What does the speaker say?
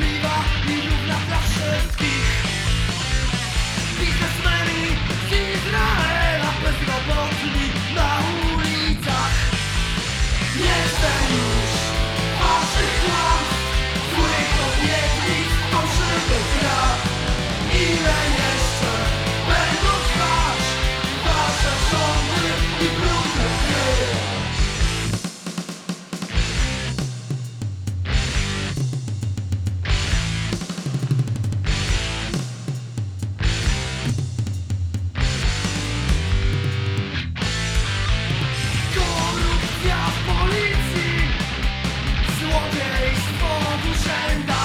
leave all the shame